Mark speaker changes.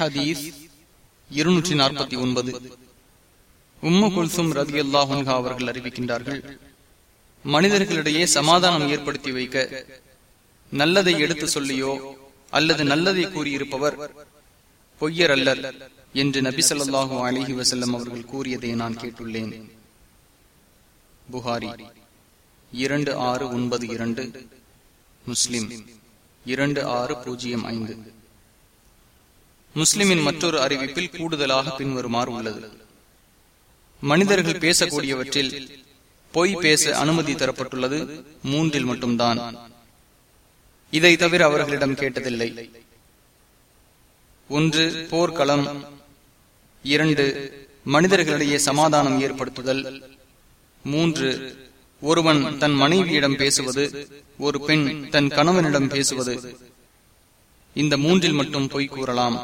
Speaker 1: ஹதீஸ் இருநூற்றி நாற்பத்தி ஒன்பது. உம்மு குல்சும் ரதி அல்லாஹா அவர்கள் அறிவிக்கின்றார்கள் மனிதர்களிடையே சமாதானம் ஏற்படுத்தி வைக்க நல்லதை எடுத்து சொல்லியோ அல்லது நல்லதை கூறியிருப்பவர் பொய்யர் அல்லர் என்று நபி சொல்லாஹு அலிஹி வசல்லம் அவர்கள் கூறியதை நான் கேட்டுள்ளேன். புகாரி இரண்டு ஆறு ஒன்பது இரண்டு முஸ்லிம் இரண்டு ஆறு பூஜ்ஜியம் ஐந்து. முஸ்லிமின் மற்றொரு அறிவிப்பில் கூடுதலாக பின்வருமாறு உள்ளது. மனிதர்கள் பேசக்கூடியவற்றில் பொய் பேச அனுமதி தரப்பட்டுள்ளது மூன்றில் மட்டும்தான். இதை தவிர அவர்களிடம் கேட்டதில்லை. ஒன்று போர்க்களம். இரண்டு மனிதர்களிடையே சமாதானம் ஏற்படுத்துதல். மூன்று ஒருவன் தன் மனைவியிடம் பேசுவது ஒரு பெண் தன் கணவனிடம் பேசுவது. இந்த மூன்றில் மட்டும் பொய் கூறலாம்.